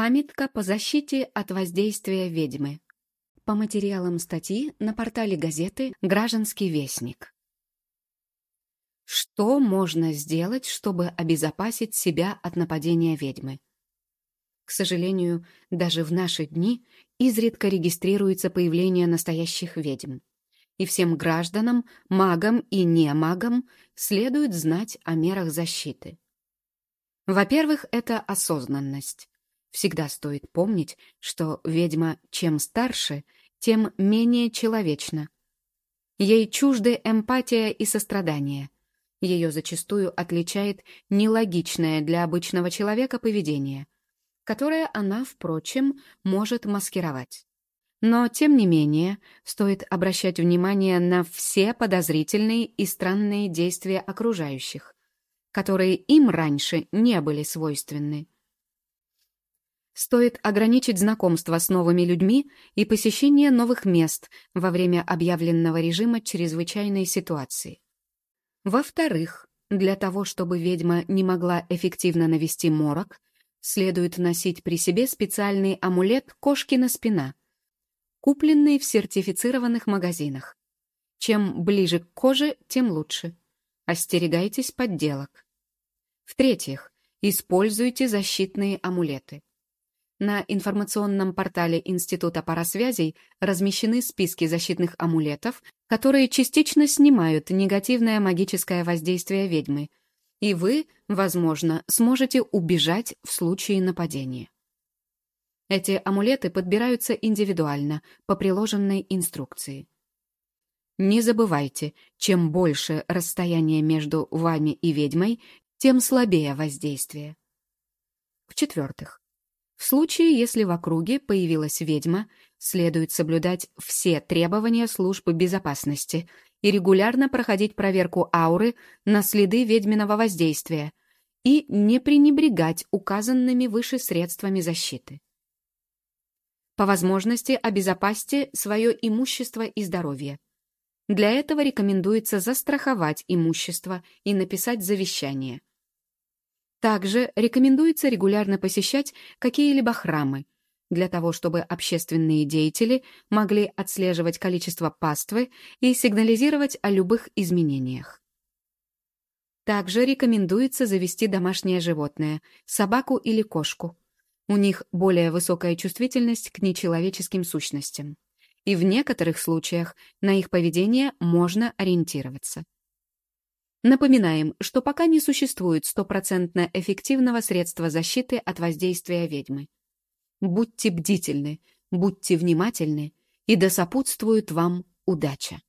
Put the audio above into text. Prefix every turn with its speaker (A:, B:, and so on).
A: Памятка по защите от воздействия ведьмы. По материалам статьи на портале газеты «Гражданский вестник». Что можно сделать, чтобы обезопасить себя от нападения ведьмы? К сожалению, даже в наши дни изредка регистрируется появление настоящих ведьм. И всем гражданам, магам и не магам следует знать о мерах защиты. Во-первых, это осознанность. Всегда стоит помнить, что ведьма чем старше, тем менее человечна. Ей чужды эмпатия и сострадание. Ее зачастую отличает нелогичное для обычного человека поведение – которое она, впрочем, может маскировать. Но, тем не менее, стоит обращать внимание на все подозрительные и странные действия окружающих, которые им раньше не были свойственны. Стоит ограничить знакомство с новыми людьми и посещение новых мест во время объявленного режима чрезвычайной ситуации. Во-вторых, для того, чтобы ведьма не могла эффективно навести морок, следует носить при себе специальный амулет «Кошкина спина», купленный в сертифицированных магазинах. Чем ближе к коже, тем лучше. Остерегайтесь подделок. В-третьих, используйте защитные амулеты. На информационном портале Института парасвязей размещены списки защитных амулетов, которые частично снимают негативное магическое воздействие ведьмы, и вы, возможно, сможете убежать в случае нападения. Эти амулеты подбираются индивидуально, по приложенной инструкции. Не забывайте, чем больше расстояние между вами и ведьмой, тем слабее воздействие. В-четвертых, в случае, если в округе появилась ведьма, следует соблюдать все требования службы безопасности и регулярно проходить проверку ауры на следы ведьминого воздействия и не пренебрегать указанными выше средствами защиты. По возможности обезопасьте свое имущество и здоровье. Для этого рекомендуется застраховать имущество и написать завещание. Также рекомендуется регулярно посещать какие-либо храмы, для того, чтобы общественные деятели могли отслеживать количество паствы и сигнализировать о любых изменениях. Также рекомендуется завести домашнее животное – собаку или кошку. У них более высокая чувствительность к нечеловеческим сущностям. И в некоторых случаях на их поведение можно ориентироваться. Напоминаем, что пока не существует стопроцентно эффективного средства защиты от воздействия ведьмы. Будьте бдительны, будьте внимательны, и да сопутствует вам удача.